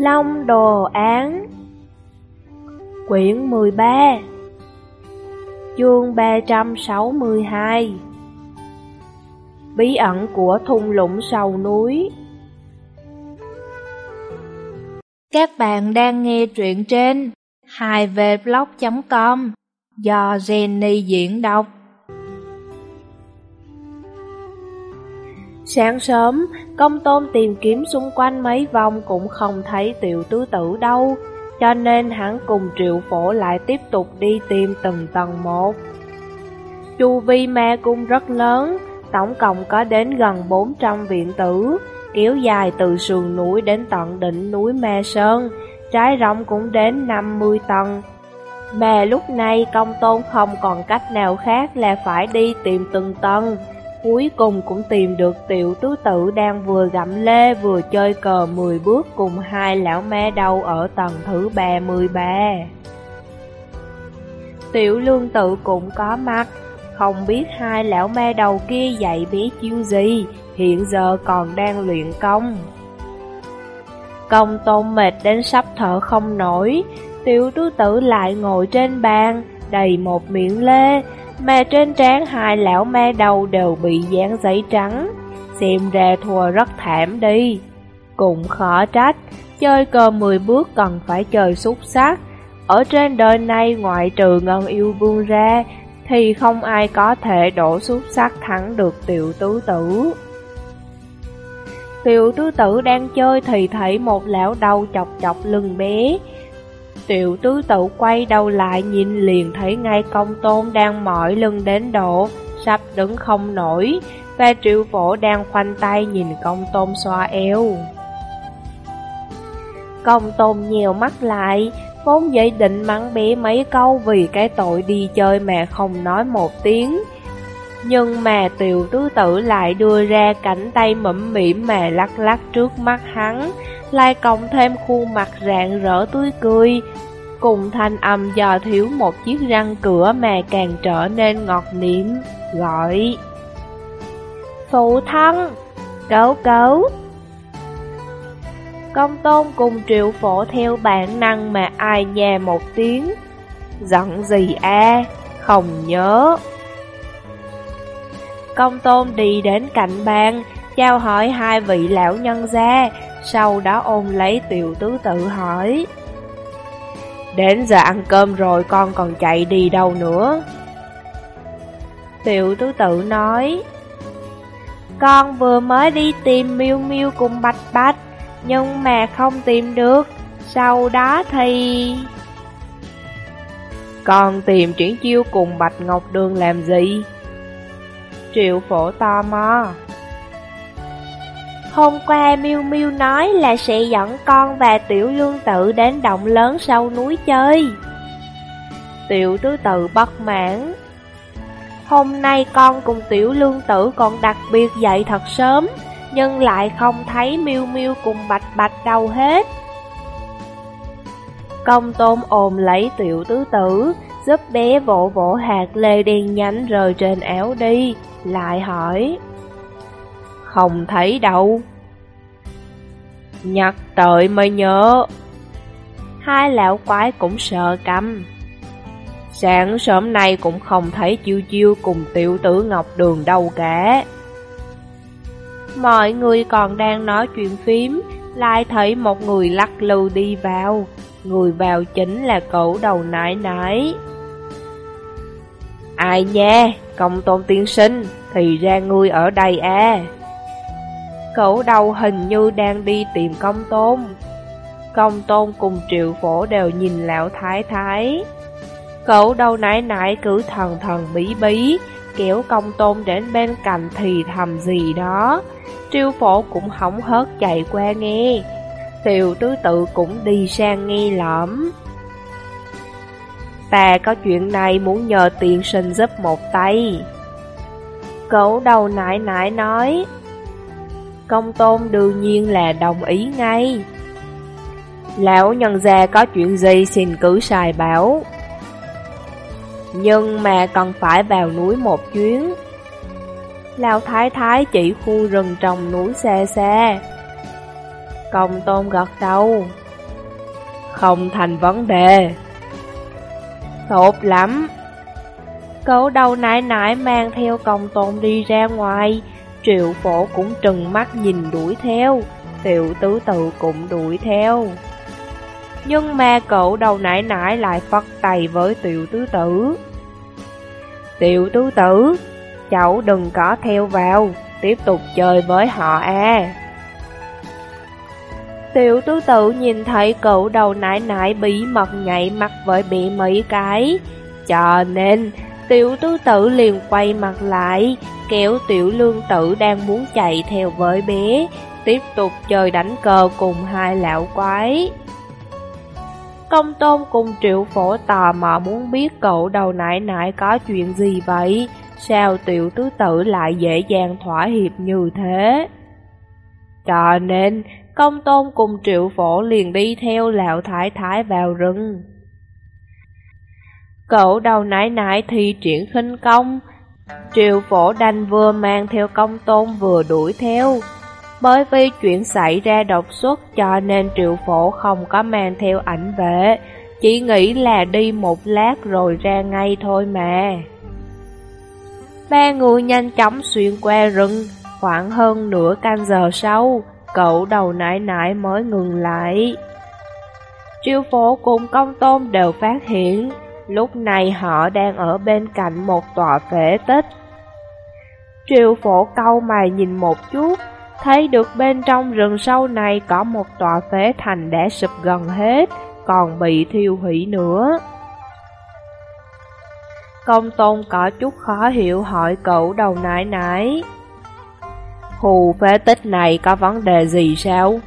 Long Đồ Án. Quyển 13 Chương 362 Bí ẩn của thung lũng sầu núi. Các bạn đang nghe truyện trên 2vblog.com do Jenny diễn đọc. Sáng sớm, công tôn tìm kiếm xung quanh mấy vòng cũng không thấy tiểu tứ tử đâu, cho nên hắn cùng triệu phổ lại tiếp tục đi tìm từng tầng một. Chu vi ma cung rất lớn, tổng cộng có đến gần 400 viện tử, kéo dài từ sườn núi đến tận đỉnh núi Ma Sơn, trái rộng cũng đến 50 tầng. Mà lúc này công tôn không còn cách nào khác là phải đi tìm từng tầng, Cuối cùng cũng tìm được tiểu tứ tử đang vừa gặm lê vừa chơi cờ 10 bước cùng hai lão me đầu ở tầng thứ 33. Tiểu lương tự cũng có mặt, không biết hai lão me đầu kia dạy bé chiêu gì, hiện giờ còn đang luyện công. Công tôn mệt đến sắp thở không nổi, tiểu tứ tử lại ngồi trên bàn, đầy một miệng lê, mà trên trán hai lão ma đầu đều bị dán giấy trắng, xem ra thua rất thảm đi. Cũng khó trách, chơi cờ 10 bước cần phải chơi xúc sắc. Ở trên đời này ngoại trừ ngân yêu vương ra, thì không ai có thể đổ xúc sắc thắng được tiểu tứ tử. Tiểu tứ tử đang chơi thì thấy một lão đầu chọc chọc lưng bé, Tiểu tứ tự quay đầu lại nhìn liền thấy ngay công tôn đang mỏi lưng đến độ, sắp đứng không nổi, và triệu phổ đang khoanh tay nhìn công tôn xoa eo. Công tôn nhiều mắt lại, vốn dậy định mắng bé mấy câu vì cái tội đi chơi mà không nói một tiếng. Nhưng mà tiểu tứ tử lại đưa ra cảnh tay mẫm mỉm mà lắc lắc trước mắt hắn, lại cộng thêm khuôn mặt rạng rỡ tươi cười, cùng thanh âm do thiếu một chiếc răng cửa mà càng trở nên ngọt niệm, gọi. Phụ thân, cấu cấu Công tôn cùng triệu phổ theo bản năng mà ai nhà một tiếng. Giận gì a không nhớ. Công tôn đi đến cạnh bàn, chào hỏi hai vị lão nhân gia, sau đó ôm lấy tiểu tứ tự hỏi. Đến giờ ăn cơm rồi con còn chạy đi đâu nữa? Tiểu tứ tự nói. Con vừa mới đi tìm miêu miêu cùng Bạch Bạch Nhưng mà không tìm được Sau đó thì... Con tìm chuyển chiêu cùng Bạch Ngọc Đường làm gì? Triệu phổ tò mò Hôm qua Miu Miu nói là sẽ dẫn con và Tiểu Lương Tự đến động lớn sau núi chơi. Tiểu Tứ Tự bất mãn. Hôm nay con cùng Tiểu Lương Tử còn đặc biệt dậy thật sớm, nhưng lại không thấy Miu Miu cùng Bạch Bạch đâu hết. Công tôm ôm lấy Tiểu Tứ Tử, giúp bé vỗ vỗ hạt lê đen nhánh rời trên áo đi, lại hỏi. Không thấy đâu. Nhật tội mới nhớ. Hai lão quái cũng sợ cầm Sáng sớm nay cũng không thấy chiêu chiêu cùng tiểu tử Ngọc Đường đâu cả. Mọi người còn đang nói chuyện phím, lại thấy một người lắc lư đi vào. Người vào chính là cậu đầu nải nải. Ai nha, công tôn tiên sinh, thì ra ngươi ở đây à. Cậu đầu hình như đang đi tìm công tôn. Công tôn cùng triệu phổ đều nhìn lão thái thái. Cậu đầu nãy nãy cứ thần thần bí bí Kéo công tôn đến bên cạnh thì thầm gì đó. Triệu phổ cũng hỏng hớt chạy qua nghe. Tiểu tứ tự cũng đi sang nghe lõm Ta có chuyện này muốn nhờ tiền sinh giúp một tay Cậu đầu nãy nãy nói Công tôn đương nhiên là đồng ý ngay. Lão nhân gia có chuyện gì xin cứ xài bảo. Nhưng mà cần phải vào núi một chuyến. Lão thái thái chỉ khu rừng trồng núi xa xa. Công tôn gật đầu, không thành vấn đề. Tốt lắm. Cậu đầu nãi nãi mang theo công tôn đi ra ngoài, triệu phổ cũng trừng mắt nhìn đuổi theo, tiểu tứ tự cũng đuổi theo. Nhưng mà cậu đầu nãi nãi lại phất tay với tiểu tứ tử. Tiểu tứ tử, cháu đừng có theo vào, tiếp tục chơi với họ à. Tiểu tứ tự nhìn thấy cậu đầu nải nải bí mật nhảy mặt với bị mấy cái, cho nên tiểu tứ tự liền quay mặt lại, kéo tiểu lương tử đang muốn chạy theo với bé, tiếp tục chơi đánh cờ cùng hai lão quái. Công tôn cùng triệu phổ tò mò muốn biết cậu đầu nại nại có chuyện gì vậy, sao tiểu tứ tử lại dễ dàng thỏa hiệp như thế. Cho nên, công tôn cùng triệu phổ liền đi theo lão thái thái vào rừng. Cậu đầu nãy nãy thi triển khinh công, triệu phổ đành vừa mang theo công tôn vừa đuổi theo. Bởi vì chuyện xảy ra đột xuất cho nên triệu phổ không có mang theo ảnh vệ, chỉ nghĩ là đi một lát rồi ra ngay thôi mà. Ba người nhanh chóng xuyên qua rừng, khoảng hơn nửa canh giờ sau, cậu đầu nải nải mới ngừng lại. Triệu phổ cùng công tôn đều phát hiện, lúc này họ đang ở bên cạnh một tòa phế tích. Triệu phổ câu mày nhìn một chút, thấy được bên trong rừng sâu này có một tòa phế thành đã sụp gần hết, còn bị thiêu hủy nữa. Công tôn có chút khó hiểu hỏi cậu đầu nãy nãy Khu phế tích này có vấn đề gì sao?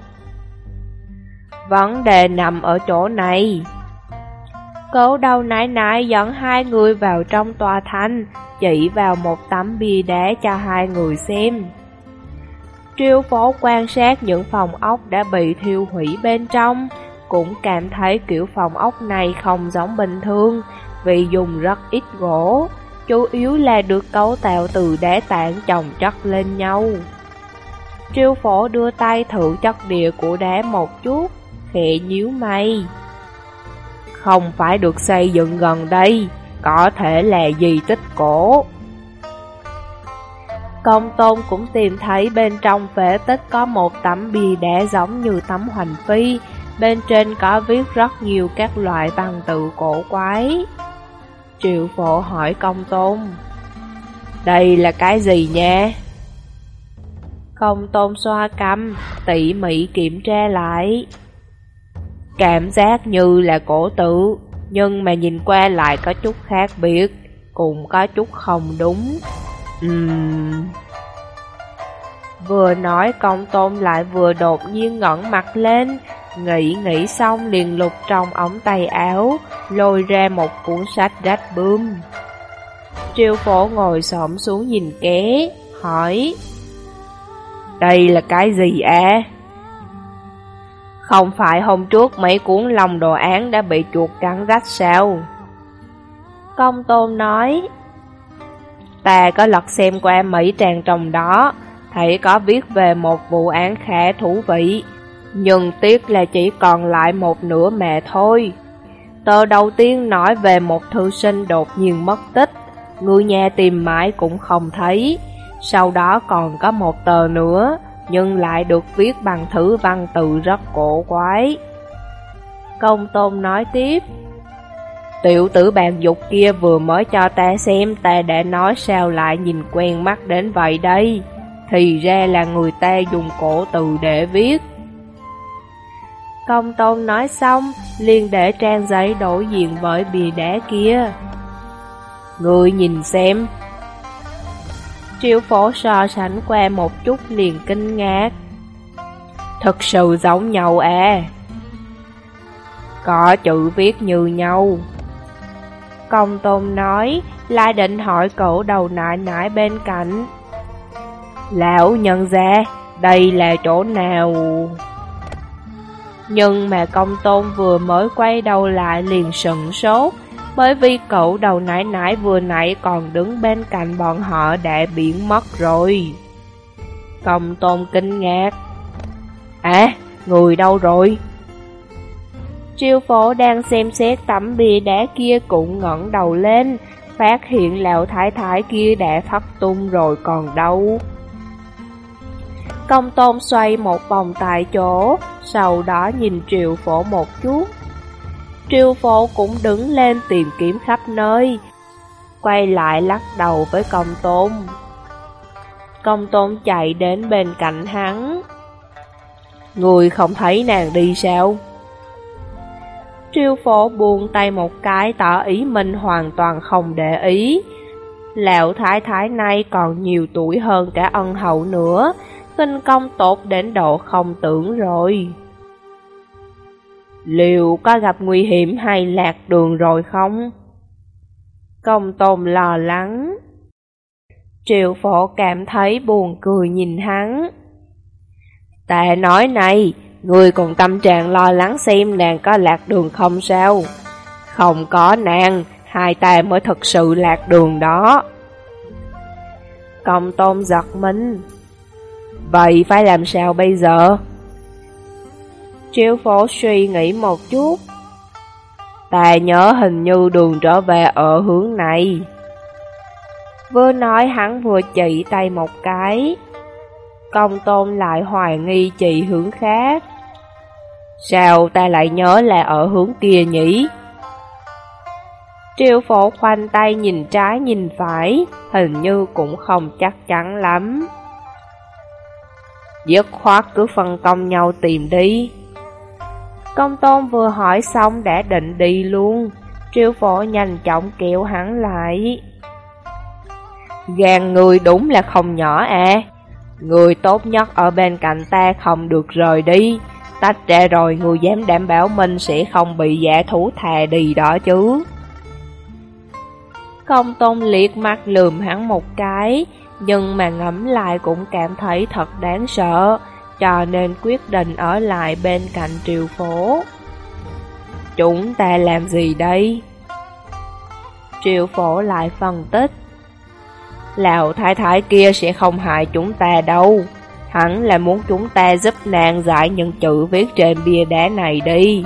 Vấn đề nằm ở chỗ này. Cố đầu nãy nãy dẫn hai người vào trong tòa thành, chỉ vào một tấm bia đá cho hai người xem. Triêu phố quan sát những phòng ốc đã bị thiêu hủy bên trong, cũng cảm thấy kiểu phòng ốc này không giống bình thường, vì dùng rất ít gỗ, chủ yếu là được cấu tạo từ đá tảng chồng chất lên nhau. Triêu phổ đưa tay thử chất địa của đá một chút, khẽ nhíu mày. Không phải được xây dựng gần đây, có thể là gì tích cổ. Công tôn cũng tìm thấy bên trong phế tích có một tấm bì đá giống như tấm hoành phi, bên trên có viết rất nhiều các loại văn tự cổ quái. Triệu phổ hỏi công tôn, đây là cái gì nha? Không tôn xoa cầm, tỉ mỉ kiểm tra lại. Cảm giác như là cổ tử nhưng mà nhìn qua lại có chút khác biệt, cũng có chút không đúng. Uhm. Vừa nói công tôn lại vừa đột nhiên ngẩn mặt lên, nghĩ nghĩ xong liền lục trong ống tay áo, lôi ra một cuốn sách rách bươm. Triều phổ ngồi xổm xuống nhìn ké, hỏi đây là cái gì à? Không phải hôm trước mấy cuốn lòng đồ án đã bị chuột cắn rách sao? Công tôn nói Ta có lật xem qua mấy trang trong đó, thấy có viết về một vụ án khá thú vị, nhưng tiếc là chỉ còn lại một nửa mẹ thôi. Tờ đầu tiên nói về một thư sinh đột nhiên mất tích, người nhà tìm mãi cũng không thấy. Sau đó còn có một tờ nữa, nhưng lại được viết bằng thứ văn tự rất cổ quái. Công tôn nói tiếp, Tiểu tử bàn dục kia vừa mới cho ta xem ta đã nói sao lại nhìn quen mắt đến vậy đây. Thì ra là người ta dùng cổ từ để viết. Công tôn nói xong, liền để trang giấy đối diện với bìa đá kia. Người nhìn xem. Triệu phổ so sánh qua một chút liền kinh ngạc. Thật sự giống nhau à. Có chữ viết như nhau. Công tôn nói, lại định hỏi cậu đầu nại nại bên cạnh. Lão nhận ra, đây là chỗ nào? Nhưng mà công tôn vừa mới quay đầu lại liền sững sốt, bởi vì cậu đầu nãy nãy vừa nãy còn đứng bên cạnh bọn họ đã biến mất rồi. Công tôn kinh ngạc. À, người đâu rồi? Triều phổ đang xem xét tấm bia đá kia cũng ngẩng đầu lên, phát hiện lão thái thái kia đã thất tung rồi còn đâu. Công tôn xoay một vòng tại chỗ, sau đó nhìn triệu phổ một chút. Triều phổ cũng đứng lên tìm kiếm khắp nơi, quay lại lắc đầu với công tôn. Công tôn chạy đến bên cạnh hắn. Người không thấy nàng đi sao? Triều phổ buông tay một cái tỏ ý mình hoàn toàn không để ý. Lão thái thái này còn nhiều tuổi hơn cả ân hậu nữa, kinh công tốt đến độ không tưởng rồi. Liệu có gặp nguy hiểm hay lạc đường rồi không? Công tôn lo lắng. Triệu phổ cảm thấy buồn cười nhìn hắn. Tệ nói này, người còn tâm trạng lo lắng xem nàng có lạc đường không sao. Không có nàng, hai ta mới thật sự lạc đường đó. Công tôn giật mình. Vậy phải làm sao bây giờ? Triệu phổ suy nghĩ một chút. Ta nhớ hình như đường trở về ở hướng này. Vừa nói hắn vừa chỉ tay một cái. Công tôn lại hoài nghi chỉ hướng khác. Sao ta lại nhớ là ở hướng kia nhỉ? triệu phổ khoanh tay nhìn trái nhìn phải, hình như cũng không chắc chắn lắm. Dứt khoát cứ phân công nhau tìm đi. Công tôn vừa hỏi xong đã định đi luôn, triệu phổ nhanh chóng kéo hắn lại. Gàn người đúng là không nhỏ à. Người tốt nhất ở bên cạnh ta không được rời đi. Tách ra rồi người dám đảm bảo mình sẽ không bị giả thú thà đi đó chứ. Công tôn liệt mắt lườm hắn một cái, nhưng mà ngẫm lại cũng cảm thấy thật đáng sợ, cho nên quyết định ở lại bên cạnh triều phố. Chúng ta làm gì đây? Triệu phổ lại phân tích. Lão thái thái kia sẽ không hại chúng ta đâu. Hắn là muốn chúng ta giúp nàng giải những chữ viết trên bia đá này đi.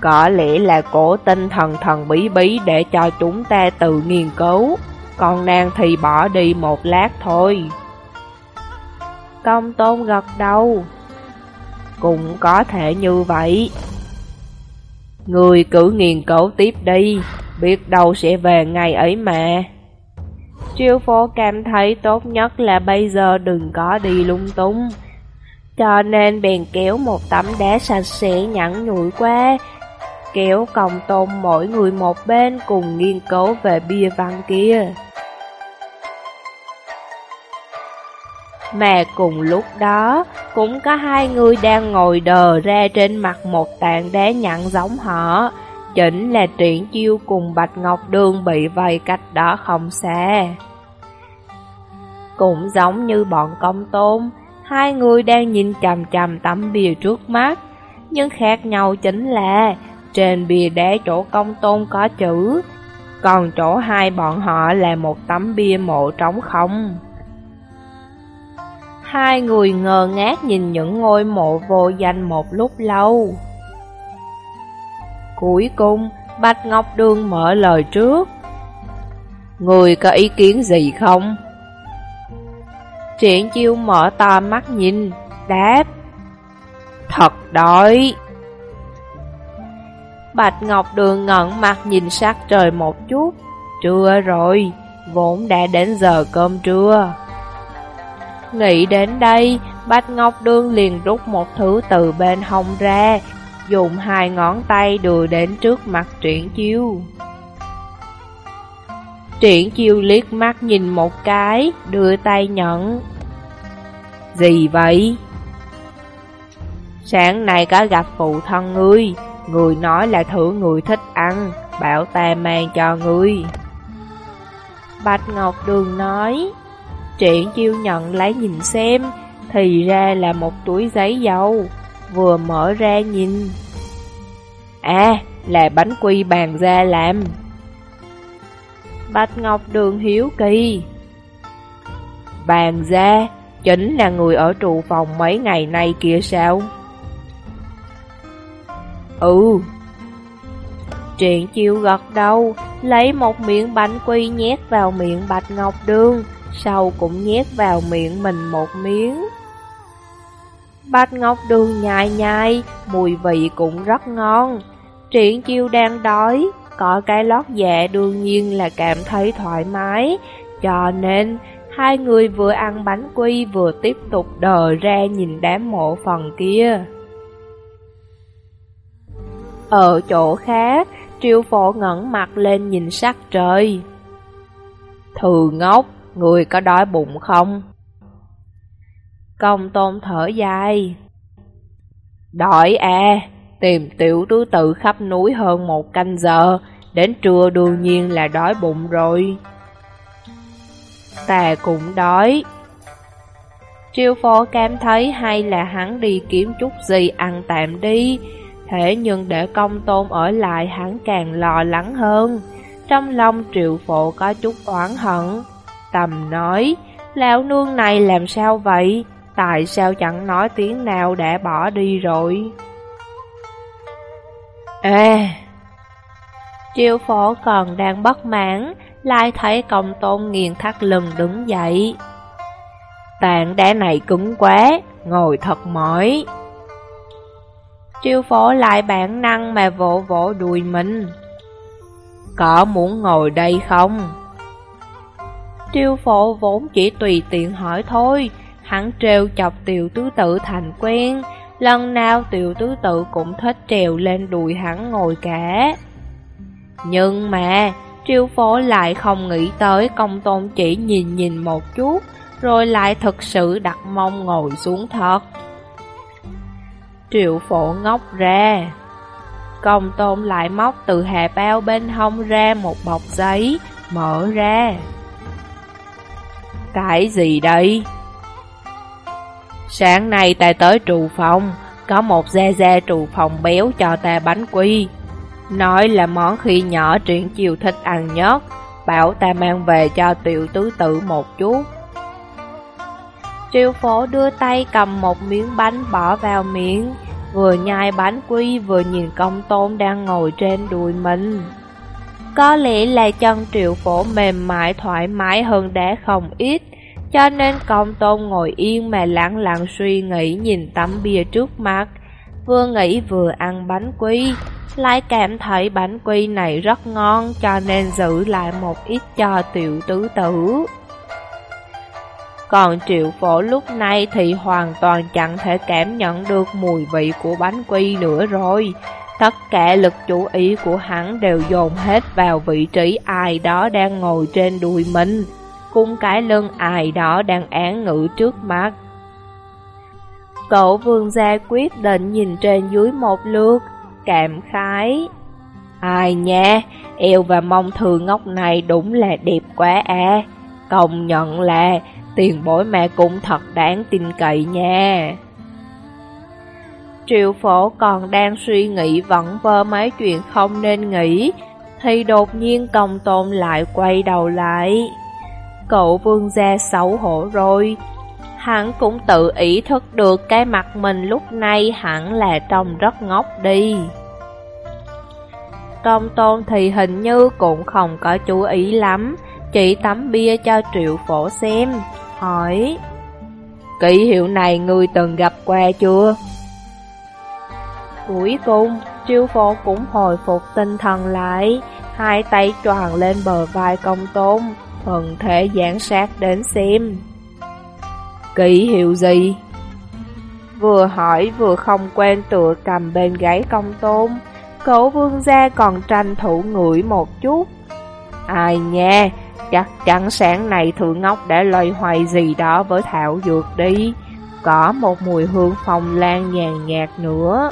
Có lẽ là cổ tinh thần thần bí bí để cho chúng ta tự nghiên cứu, còn nàng thì bỏ đi một lát thôi. Công tôn gật đầu. Cũng có thể như vậy. Người cứ nghiên cứu tiếp đi, biết đâu sẽ về ngày ấy mà. triêu phố cảm thấy tốt nhất là bây giờ đừng có đi lung tung. Cho nên bèn kéo một tấm đá sạch sẽ nhẵn nhụi qua, kéo còng tôn mỗi người một bên cùng nghiên cứu về bia văn kia. Mà cùng lúc đó, cũng có hai người đang ngồi đờ ra trên mặt một tảng đá nhặn giống họ. Chính là Triển Chiêu cùng Bạch Ngọc Đường bị vây cách đó không xa. Cũng giống như bọn công tôn, hai người đang nhìn chằm chằm tấm bìa trước mắt. Nhưng khác nhau chính là, trên bìa đá chỗ công tôn có chữ, còn chỗ hai bọn họ là một tấm bia mộ trống không. Hai người ngờ ngác nhìn những ngôi mộ vô danh một lúc lâu. Cuối cùng, Bạch Ngọc Đường mở lời trước. Người có ý kiến gì không? Triển chiêu mở to mắt nhìn, đáp. Thật đói. Bạch Ngọc Đường ngẩn mặt nhìn sát trời một chút. Trưa rồi, vốn đã đến giờ cơm trưa. Nghĩ đến đây, Bạch Ngọc đương liền rút một thứ từ bên hông ra, dùng hai ngón tay đưa đến trước mặt Triển Chiêu. Triển Chiêu liếc mắt nhìn một cái, đưa tay nhận. Gì vậy? Sáng nay có gặp phụ thân ngươi, người nói là thử người thích ăn, bảo ta mang cho ngươi. Bạch Ngọc Đường nói, Triển chiêu nhận lấy nhìn xem, thì ra là một túi giấy dầu, vừa mở ra nhìn. À, là bánh quy bàn ra làm. Bạch Ngọc Đường hiếu kỳ. Bàn ra, chính là người ở trụ phòng mấy ngày nay kia sao? Ừ, Triển chiêu gật đầu, lấy một miệng bánh quy nhét vào miệng Bạch Ngọc Đường, sau cũng nhét vào miệng mình một miếng. Bạch Ngọc Đường nhai nhai, mùi vị cũng rất ngon. Triển chiêu đang đói, có cái lót dạ đương nhiên là cảm thấy thoải mái, cho nên hai người vừa ăn bánh quy vừa tiếp tục đờ ra nhìn đám mộ phần kia. Ở chỗ khác, triều phổ ngẩng mặt lên nhìn sắc trời. Thừ ngốc, người có đói bụng không? Công tôn thở dài. Đói à, tìm tiểu tứ tự khắp núi hơn một canh giờ, đến trưa đương nhiên là đói bụng rồi. Ta cũng đói. Triêu phô cảm thấy hay là hắn đi kiếm chút gì ăn tạm đi, Thế nhưng để công tôn ở lại hắn càng lo lắng hơn. Trong lòng triệu phổ có chút oán hận. Tầm nói, lão nương này làm sao vậy? Tại sao chẳng nói tiếng nào đã bỏ đi rồi? À! Triệu phổ còn đang bất mãn, lại thấy công tôn nghiền thắt lưng đứng dậy. Tạng đá này cứng quá, ngồi thật mỏi. triều phổ lại bản năng mà vỗ vỗ đùi mình. Có muốn ngồi đây không? Triêu phổ vốn chỉ tùy tiện hỏi thôi, hắn trêu chọc tiểu tứ tự thành quen, lần nào tiểu tứ tự cũng thích trèo lên đùi hắn ngồi cả. Nhưng mà, triêu phổ lại không nghĩ tới công tôn chỉ nhìn nhìn một chút, rồi lại thực sự đặt mông ngồi xuống thật. Triệu phổ ngốc ra. Công tôn lại móc từ hà bao bên hông ra một bọc giấy, mở ra. Cái gì đây? Sáng nay ta tới trụ phòng, có một gia gia trụ phòng béo cho ta bánh quy. Nói là món khi nhỏ truyện chiều thích ăn nhất, bảo ta mang về cho tiểu tứ tử một chút. Triệu phổ đưa tay cầm một miếng bánh bỏ vào miệng, vừa nhai bánh quy vừa nhìn công tôn đang ngồi trên đùi mình. Có lẽ là chân triệu phổ mềm mại thoải mái hơn đá không ít, cho nên công tôn ngồi yên mà lặng lặng suy nghĩ nhìn tấm bia trước mặt, vừa nghĩ vừa ăn bánh quy, lại cảm thấy bánh quy này rất ngon cho nên giữ lại một ít cho tiểu tứ tử. Còn triệu phổ lúc này thì hoàn toàn chẳng thể cảm nhận được mùi vị của bánh quy nữa rồi. Tất cả lực chú ý của hắn đều dồn hết vào vị trí ai đó đang ngồi trên đùi mình, cung cái lưng ai đó đang án ngữ trước mắt. Cậu vương gia quyết định nhìn trên dưới một lượt, cảm khái. Ai nha, eo và mông thường ngốc này đúng là đẹp quá à. Công nhận là tiền bối mẹ cũng thật đáng tin cậy nha. Triệu phổ còn đang suy nghĩ vẫn vơ mấy chuyện không nên nghĩ, thì đột nhiên công tôn lại quay đầu lại. Cậu vương gia xấu hổ rồi, hắn cũng tự ý thức được cái mặt mình lúc nay hẳn là trông rất ngốc đi. Công tôn thì hình như cũng không có chú ý lắm, chỉ tắm bia cho triệu phổ xem hỏi Kỷ hiệu này người từng gặp qua chưa? Cuối cùng, triêu phổ cũng hồi phục tinh thần lại Hai tay tròn lên bờ vai công tôn Thuần thể giảng sát đến xem. Kỷ hiệu gì? Vừa hỏi vừa không quen tựa cầm bên gáy công tôn Cậu vương gia còn tranh thủ ngửi một chút. Ai nha, Chắc chắn sáng nay thượng ngốc đã loay hoay gì đó với thảo dược đi Có một mùi hương phong lan nhàn nhạt nữa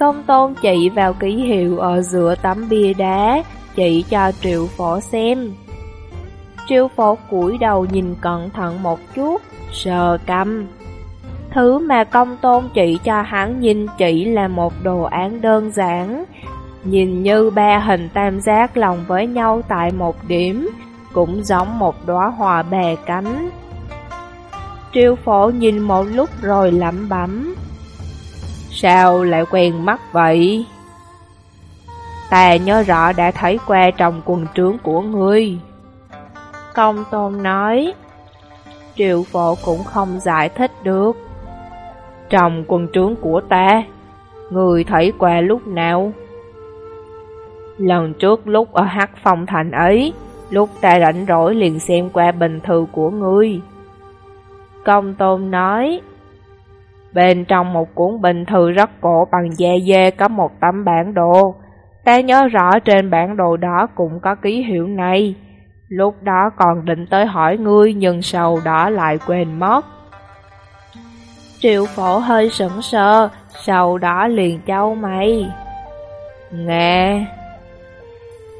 Công tôn chỉ vào ký hiệu ở giữa tấm bia đá Chỉ cho triệu phổ xem Triệu phổ cúi đầu nhìn cẩn thận một chút Sờ căm Thứ mà công tôn chỉ cho hắn nhìn chỉ là một đồ án đơn giản Nhìn như ba hình tam giác lòng với nhau tại một điểm, cũng giống một đóa hoa bè cánh. Triêu phổ nhìn một lúc rồi lẩm bẩm. Sao lại quen mắt vậy? Ta nhớ rõ đã thấy qua trong quần trướng của ngươi. Công tôn nói, triệu phổ cũng không giải thích được. Trong quần trướng của ta, người thấy qua lúc nào? Lần trước lúc ở hắc phong thành ấy, lúc ta rảnh rỗi liền xem qua bình thư của ngươi. Công tôn nói, bên trong một cuốn bình thư rất cổ bằng da dê có một tấm bản đồ. Ta nhớ rõ trên bản đồ đó cũng có ký hiệu này. Lúc đó còn định tới hỏi ngươi nhưng sau đó lại quên mất. Triệu phổ hơi sững sờ, sau đó liền châu mày. Nghe...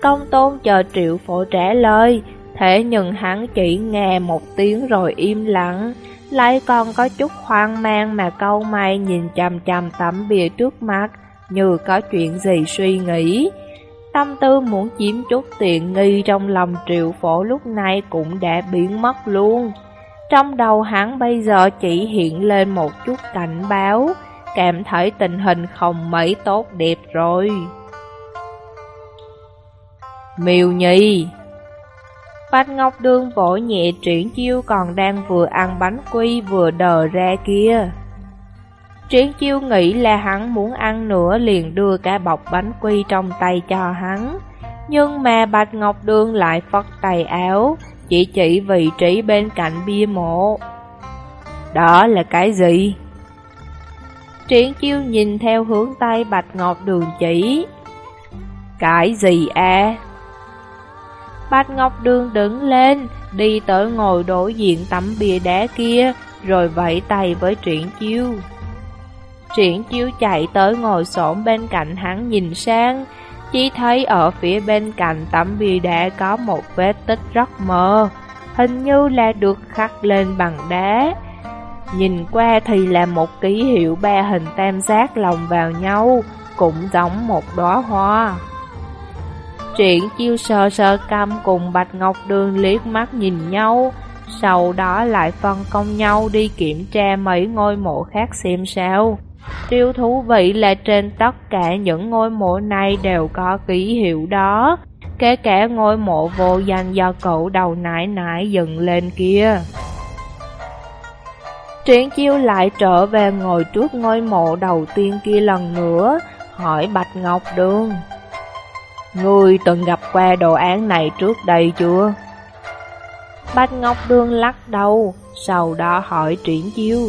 Công tôn chờ triệu phổ trả lời, thế nhưng hắn chỉ nghe một tiếng rồi im lặng, lại còn có chút hoang mang mà câu mày nhìn chằm chằm tấm bìa trước mặt như có chuyện gì suy nghĩ. Tâm tư muốn chiếm chút tiện nghi trong lòng triệu phổ lúc này cũng đã biến mất luôn. Trong đầu hắn bây giờ chỉ hiện lên một chút cảnh báo, cảm thấy tình hình không mấy tốt đẹp rồi. Miêu Nhi Bạch Ngọc Đường vỗ nhẹ triển chiêu còn đang vừa ăn bánh quy vừa đờ ra kia. Triển chiêu nghĩ là hắn muốn ăn nữa liền đưa cả bọc bánh quy trong tay cho hắn. Nhưng mà Bạch Ngọc Đường lại phất tay áo, chỉ chỉ vị trí bên cạnh bia mộ. Đó là cái gì? Triển chiêu nhìn theo hướng tay Bạch Ngọc Đường chỉ. Cái gì à? Bạch Ngọc Đường đứng lên, đi tới ngồi đối diện tấm bia đá kia, rồi vẫy tay với Triển Chiêu. Triển Chiêu chạy tới ngồi xổm bên cạnh hắn nhìn sang, chỉ thấy ở phía bên cạnh tấm bia đá có một vết tích rất mờ, hình như là được khắc lên bằng đá. Nhìn qua thì là một ký hiệu ba hình tam giác lồng vào nhau, cũng giống một đóa hoa. Triển chiêu sờ sờ cam cùng Bạch Ngọc Đường liếc mắt nhìn nhau, sau đó lại phân công nhau đi kiểm tra mấy ngôi mộ khác xem sao. Điều thú vị là trên tất cả những ngôi mộ này đều có ký hiệu đó, kể cả ngôi mộ vô danh do cậu đầu nải nải dựng lên kia. Triển chiêu lại trở về ngồi trước ngôi mộ đầu tiên kia lần nữa, hỏi Bạch Ngọc Đường. Ngươi từng gặp qua đồ án này trước đây chưa? Bạch Ngọc Đường lắc đầu, sau đó hỏi triển chiêu.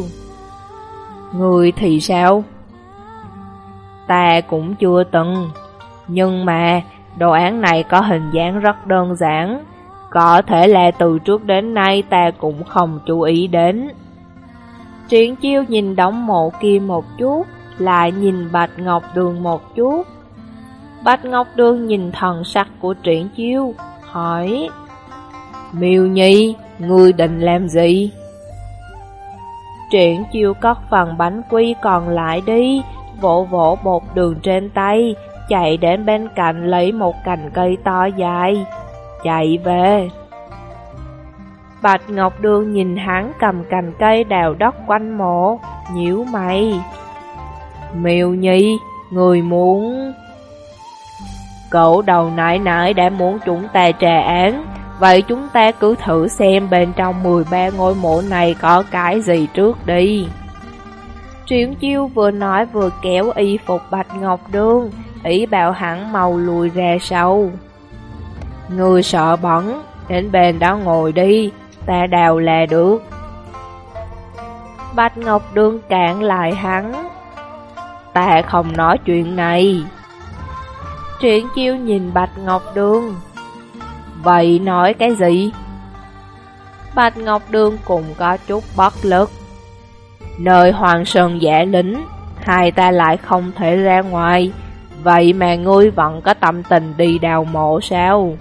Ngươi thì sao? Ta cũng chưa từng, nhưng mà đồ án này có hình dáng rất đơn giản, có thể là từ trước đến nay ta cũng không chú ý đến. Triển chiêu nhìn đóng mộ kia một chút, lại nhìn Bạch Ngọc Đường một chút, Bạch Ngọc Đường nhìn thần sắc của triển chiêu, hỏi Miêu Nhi, ngươi định làm gì? Triển chiêu cất phần bánh quy còn lại đi, vỗ vỗ bột đường trên tay, chạy đến bên cạnh lấy một cành cây to dài, chạy về. Bạch Ngọc Đường nhìn hắn cầm cành cây đào đất quanh mộ, nhíu mày. Miêu Nhi, người muốn... Cậu đầu nãy nãy đã muốn chúng ta trà án, vậy chúng ta cứ thử xem bên trong 13 ngôi mộ này có cái gì trước đi. Triển chiêu vừa nói vừa kéo y phục Bạch Ngọc đương ý bảo hắn màu lùi ra sau. Người sợ bẩn, đến bên đó ngồi đi, ta đào là được. Bạch Ngọc đương cạn lại hắn. Ta không nói chuyện này. Triển chiêu nhìn Bạch Ngọc Đường. Vậy nói cái gì? Bạch Ngọc Đường cũng có chút bất lực. Nơi Hoàng Sơn giả lính, Hai ta lại không thể ra ngoài. Vậy mà ngươi vẫn có tâm tình đi đào mộ sao?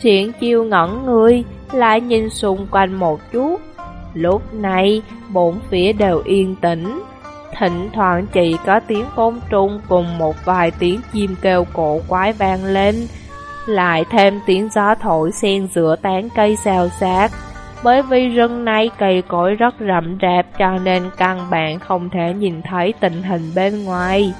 Triển chiêu ngẩn người Lại nhìn xung quanh một chút. Lúc này, bốn phía đều yên tĩnh. Thỉnh thoảng chỉ có tiếng côn trùng cùng một vài tiếng chim kêu cổ quái vang lên, lại thêm tiếng gió thổi xen giữa tán cây xào xạc. Bởi vì rừng này cây cối rất rậm rạp cho nên căn bản không thể nhìn thấy tình hình bên ngoài.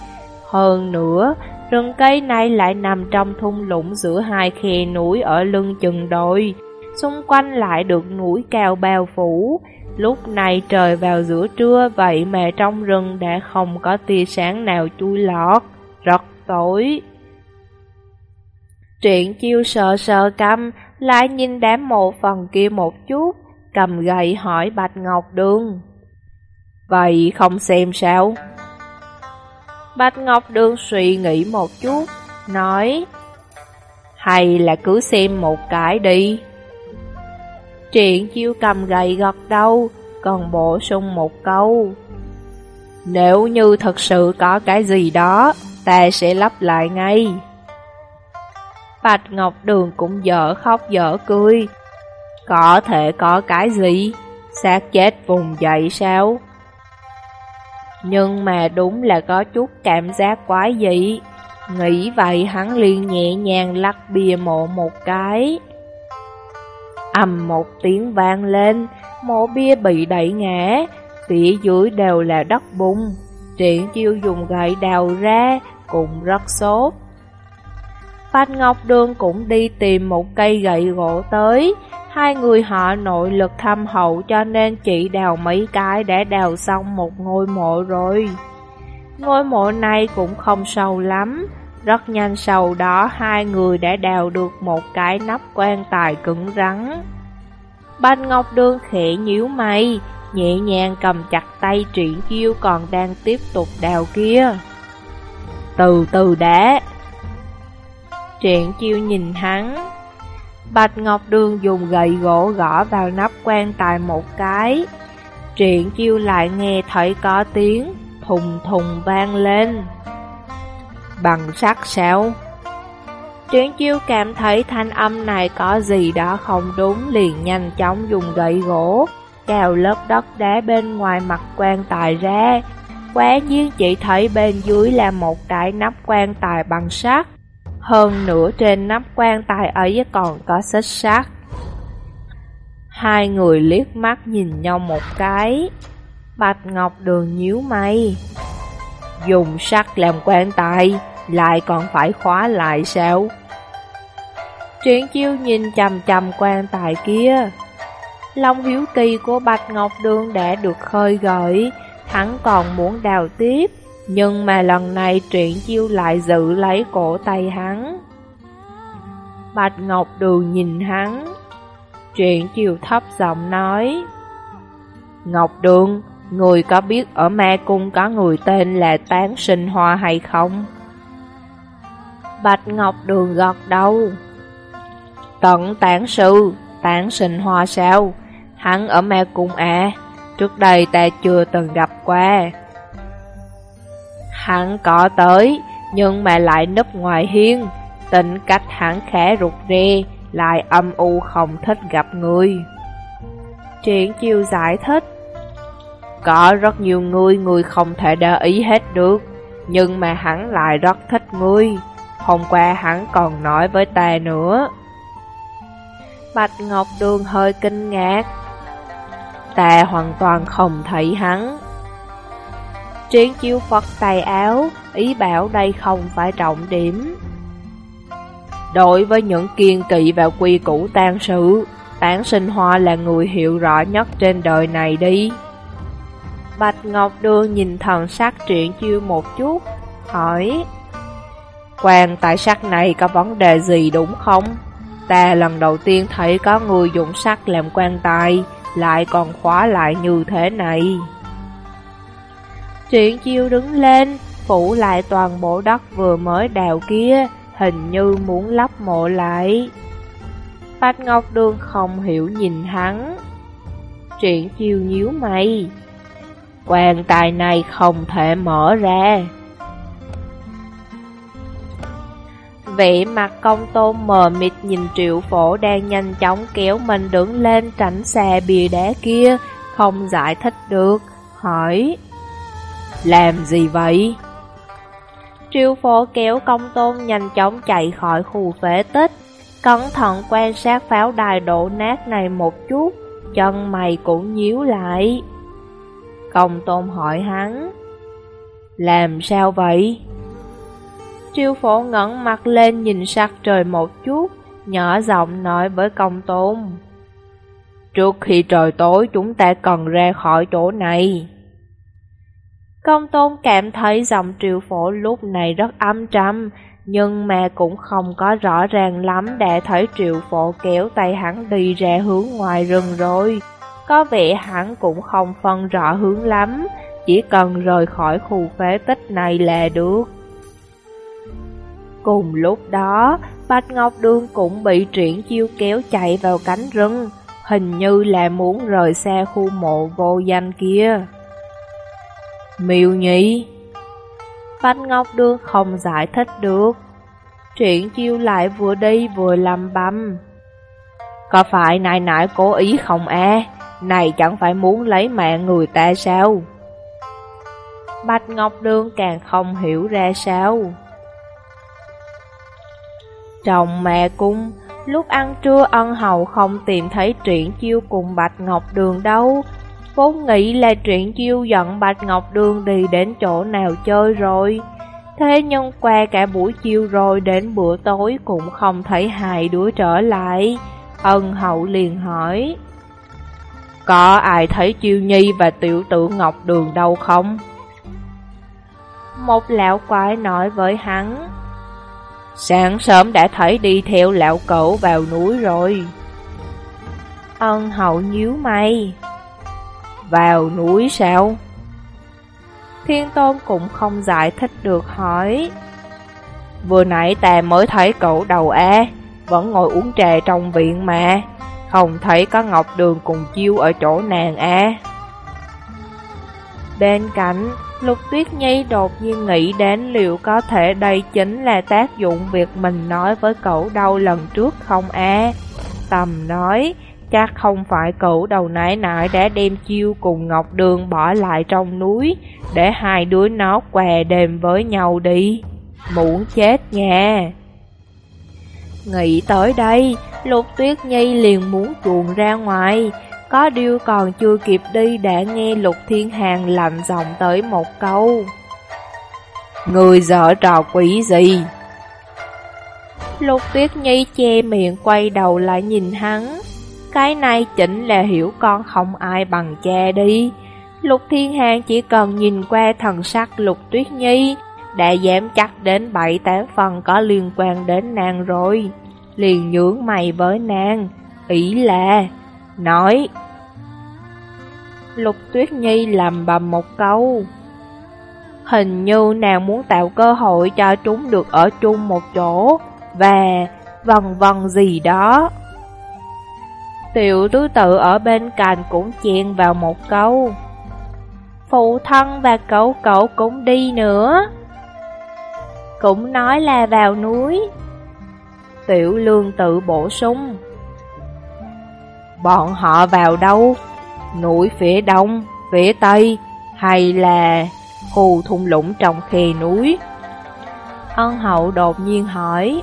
Hơn nữa, Rừng cây này lại nằm trong thung lũng giữa hai khe núi ở lưng chừng đồi, xung quanh lại được núi cao bao phủ. Lúc này trời vào giữa trưa vậy mà trong rừng đã không có tia sáng nào chui lọt, rất tối. Truyện chiêu sợ sợ căm, lại nhìn đám mộ phần kia một chút, cầm gậy hỏi Bạch Ngọc Đường. Vậy không xem sao? Bạch Ngọc Đường suy nghĩ một chút, nói Hay là cứ xem một cái đi Triển chiêu cầm gậy gật đầu, còn bổ sung một câu. Nếu như thật sự có cái gì đó, ta sẽ lắp lại ngay. Bạch Ngọc Đường cũng dở khóc dở cười. Có thể có cái gì? xác chết vùng dậy sao? Nhưng mà đúng là có chút cảm giác quái dị. Nghĩ vậy hắn liền nhẹ nhàng lắc bìa mộ một cái ầm một tiếng vang lên Mộ bia bị đẩy ngã Phía dưới đều là đất bung Triển chiêu dùng gậy đào ra Cũng rất sốt. Bạch Ngọc Đường cũng đi tìm một cây gậy gỗ tới. Hai người họ nội lực thâm hậu cho nên chỉ đào mấy cái đã đào xong một ngôi mộ rồi. Ngôi mộ này cũng không sâu lắm, rất nhanh sau đó hai người đã đào được một cái nắp quan tài cứng rắn. Bạch Ngọc Đường khẽ nhíu mày, nhẹ nhàng cầm chặt tay triển chiêu còn đang tiếp tục đào kia. Từ từ đã. Triển chiêu nhìn hắn, Bạch Ngọc Đường dùng gậy gỗ gõ vào nắp quan tài một cái. Triển chiêu lại nghe thấy có tiếng thùng thùng vang lên. Bằng sắt sao? Triển chiêu cảm thấy thanh âm này có gì đó không đúng liền nhanh chóng dùng gậy gỗ, cào lớp đất đá bên ngoài mặt quan tài ra. Quá nhiên chỉ thấy bên dưới là một cái nắp quan tài bằng sắt. Hơn nữa trên nắp quan tài ấy còn có xích sắt. Hai người liếc mắt nhìn nhau một cái. Bạch Ngọc Đường nhíu mày. Dùng sắt làm quan tài, lại còn phải khóa lại sao? Triển chiêu nhìn chầm chầm quan tài kia. Long hiếu kỳ của Bạch Ngọc Đường đã được khơi gợi, hắn còn muốn đào tiếp. Nhưng mà lần này truyện chiêu lại giữ lấy cổ tay hắn Bạch Ngọc Đường nhìn hắn Truyện chiêu thấp giọng nói Ngọc Đường, người có biết ở ma cung có người tên là Tán Sinh Hoa hay không? Bạch Ngọc Đường gọt đầu Tận tản sư, tản sinh hoa sao? Hắn ở ma cung à, trước đây ta chưa từng gặp qua Hắn có tới, nhưng mà lại nấp ngoài hiên, tính cách hắn khẽ rụt rè, lại âm u không thích gặp người. Triển chiêu giải thích Có rất nhiều người người không thể để ý hết được, nhưng mà hắn lại rất thích ngươi. Hôm qua hắn còn nói với ta nữa. Bạch Ngọc Đường hơi kinh ngạc. Ta hoàn toàn không thấy hắn. Triển chiêu Phật tay áo, ý bảo đây không phải trọng điểm. Đối với những kiên kỵ và quy củ tan sự, tán sinh hoa là người hiểu rõ nhất trên đời này đi. Bạch Ngọc đường nhìn thần sắc triển chiêu một chút, hỏi Quan tài sắt này có vấn đề gì đúng không? Ta lần đầu tiên thấy có người dùng sắt làm quan tài, lại còn khóa lại như thế này. Triển chiêu đứng lên, phủ lại toàn bộ đất vừa mới đào kia, hình như muốn lắp mộ lại. Bạch Ngọc Đường không hiểu nhìn hắn. Triển chiêu nhíu mày. Quan tài này không thể mở ra. Vị mặt công tôn mờ mịt nhìn triệu phổ đang nhanh chóng kéo mình đứng lên tránh xe bìa đá kia, không giải thích được, hỏi làm gì vậy? Triệu phổ kéo công tôn nhanh chóng chạy khỏi khu phế tích, cẩn thận quan sát pháo đài đổ nát này một chút, chân mày cũng nhíu lại. Công tôn hỏi hắn, làm sao vậy? Triều phổ ngẩng mặt lên nhìn sắc trời một chút, nhỏ giọng nói với công tôn. Trước khi trời tối chúng ta cần ra khỏi chỗ này. Công tôn cảm thấy giọng triều phổ lúc này rất âm trầm, nhưng mà cũng không có rõ ràng lắm để thấy triệu phổ kéo tay hắn đi ra hướng ngoài rừng rồi. Có vẻ hắn cũng không phân rõ hướng lắm, chỉ cần rời khỏi khu phế tích này là được. Cùng lúc đó, Bạch Ngọc Đường cũng bị triển chiêu kéo chạy vào cánh rừng, hình như là muốn rời xa khu mộ vô danh kia. Miêu nhị Bạch Ngọc Đường không giải thích được. Triển chiêu lại vừa đi vừa làm băm. Có phải nại nại cố ý không e Này chẳng phải muốn lấy mạng người ta sao? Bạch Ngọc Đường càng không hiểu ra sao. Trong mẹ cung, lúc ăn trưa ân hầu không tìm thấy truyện chiêu cùng Bạch Ngọc Đường đâu. Vốn nghĩ là truyện chiêu dẫn Bạch Ngọc Đường đi đến chỗ nào chơi rồi. Thế nhưng qua cả buổi chiều rồi đến bữa tối cũng không thấy hai đứa trở lại. Ân hậu liền hỏi. Có ai thấy chiêu nhi và tiểu tử Ngọc Đường đâu không? Một lão quái nói với hắn. Sáng sớm đã thấy đi theo lão cẩu vào núi rồi. Ân hậu nhíu mày. Vào núi sao? Thiên Tôn cũng không giải thích được hỏi. Vừa nãy ta mới thấy cậu đầu A, vẫn ngồi uống trà trong viện mà, không thấy có Ngọc Đường cùng chiêu ở chỗ nàng A. Bên cạnh, Lục Tuyết Nhi đột nhiên nghĩ đến liệu có thể đây chính là tác dụng việc mình nói với cậu đâu lần trước không a Tầm nói, chắc không phải cậu đầu nãy nãy đã đem chiêu cùng Ngọc Đường bỏ lại trong núi, để hai đứa nó què đềm với nhau đi. Muốn chết nha. Nghĩ tới đây, Lục Tuyết Nhi liền muốn chuồn ra ngoài, có điều còn chưa kịp đi đã nghe Lục Thiên Hàng lạnh giọng tới một câu. Người dở trò quỷ gì? Lục Tuyết Nhi che miệng quay đầu lại nhìn hắn. Cái này chính là hiểu con không ai bằng cha đi. Lục Thiên Hàng chỉ cần nhìn qua thần sắc Lục Tuyết Nhi, đã dám chắc đến bảy tám phần có liên quan đến nàng rồi. Liền nhướng mày với nàng, ý là nói. Lục Tuyết Nhi làm bầm một câu. Hình như nàng muốn tạo cơ hội cho chúng được ở chung một chỗ, và vần vần gì đó. Tiểu tứ tự ở bên cạnh cũng chen vào một câu. Phụ thân và cậu cậu cũng đi nữa. Cũng nói là vào núi. Tiểu lương tự bổ sung. Bọn họ vào đâu? Núi phía đông, phía tây, hay là khu thung lũng trong khe núi? Ân hậu đột nhiên hỏi.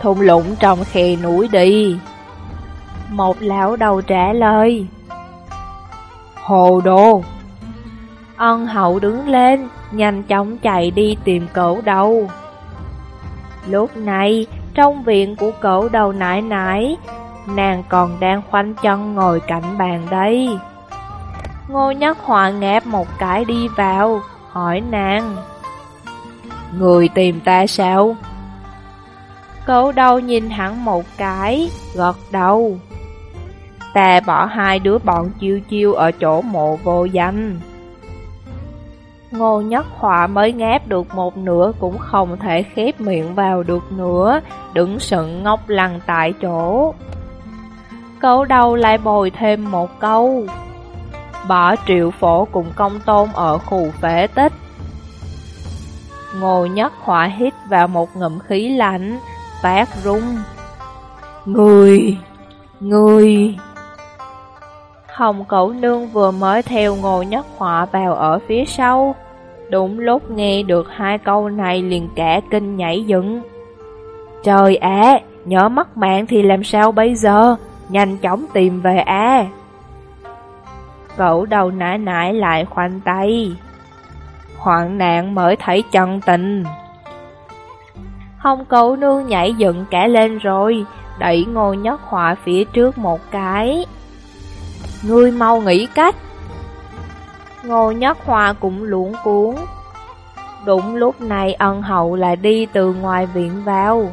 Thung lũng trong khe núi đi. Một lão đầu trả lời. Hồ đồ! Ân hậu đứng lên, nhanh chóng chạy đi tìm cậu đầu. Lúc này, trong viện của cậu đầu nải nải, nàng còn đang khoanh chân ngồi cạnh bàn đây. Ngô Nhất Họa ngáp một cái đi vào, hỏi nàng. Người tìm ta sao? Cậu đầu nhìn hắn một cái, gật đầu. Ta bỏ hai đứa bọn chiêu chiêu ở chỗ mộ vô danh. Ngô Nhất Họa mới ngáp được một nửa cũng không thể khép miệng vào được nữa, đứng sững ngốc lăng tại chỗ. Cậu đầu lại bồi thêm một câu. Bỏ triệu phổ cùng công tôn ở khu phế tích. ngồi Nhất Họa hít vào một ngụm khí lạnh, phát rung. Người, người... Hồng Cẩu Nương vừa mới theo ngồi Nhất Họa vào ở phía sau. Đúng lúc nghe được hai câu này liền cả kinh nhảy dựng. Trời ạ, nhớ mất mạng thì làm sao bây giờ? Nhanh chóng tìm về a, Cậu đầu nải nải lại khoanh tay. Hoạn nạn mới thấy chân tình. Hồng cậu nương nhảy dựng cả lên rồi, đẩy ngô nhất họa phía trước một cái. Ngươi mau nghĩ cách. Ngô nhất họa cũng luống cuốn. Đúng lúc này ân hậu là đi từ ngoài viện vào.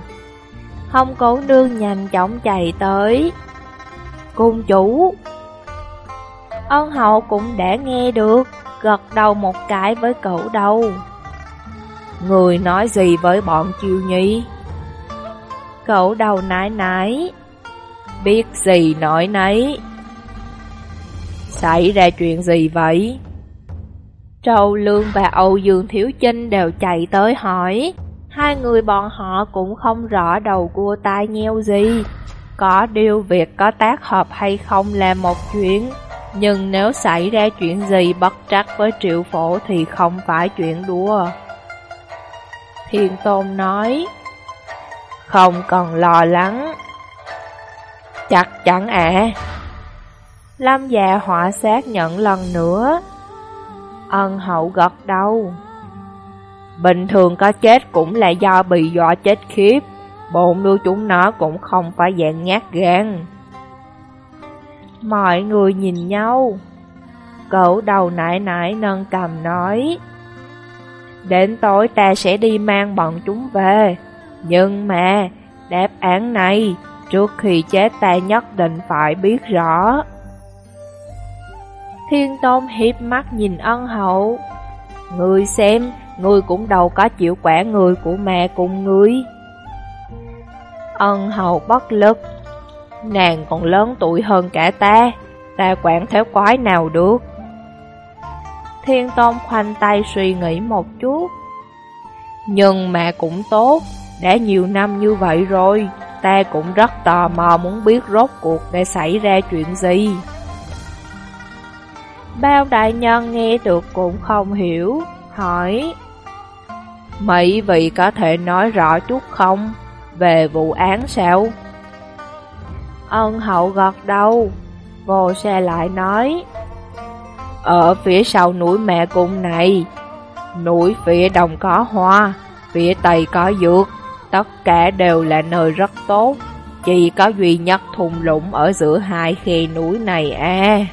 Hồng cố nương nhanh chóng chạy tới. Cung chủ! Ân hậu cũng đã nghe được, gật đầu một cái với cậu đầu. Người nói gì với bọn chiêu nhi? Cậu đầu nãi nãi, Biết gì nói nấy. Xảy ra chuyện gì vậy? Trâu Lương và Âu Dương Thiếu Chinh đều chạy tới hỏi. Hai người bọn họ cũng không rõ đầu cua tai nheo gì. Có điều việc có tác hợp hay không là một chuyện. Nhưng nếu xảy ra chuyện gì bất trắc với triệu phổ thì không phải chuyện đùa. Thiên Tôn nói, không cần lo lắng. Chắc chắn ạ. À. Lâm già họa xác nhận lần nữa. Ân hậu gật đầu. Bình thường có chết cũng là do bị dọa chết khiếp. Bồn nuôi chúng nó cũng không phải dạng nhát gan. Mọi người nhìn nhau. Cậu đầu nải nải nâng cầm nói. Đến tối ta sẽ đi mang bọn chúng về. Nhưng mà, đáp án này, trước khi chết ta nhất định phải biết rõ. Thiên Tôn hiếp mắt nhìn ân hậu. Người xem, người cũng đâu có chịu quả người của mẹ cùng người. Ân hậu bất lực. Nàng còn lớn tuổi hơn cả ta, ta quản theo quái nào được. Thiên Tôn khoanh tay suy nghĩ một chút. Nhưng mà cũng tốt, đã nhiều năm như vậy rồi, ta cũng rất tò mò muốn biết rốt cuộc đã xảy ra chuyện gì. Bao đại nhân nghe được cũng không hiểu, hỏi Mấy vị có thể nói rõ chút không về vụ án sao? Ân hậu gật đầu, vô xe lại nói Ở phía sau núi mẹ cung này, núi phía đông có hoa, phía tây có dược, tất cả đều là nơi rất tốt, chỉ có duy nhất thùng lũng ở giữa hai khe núi này à.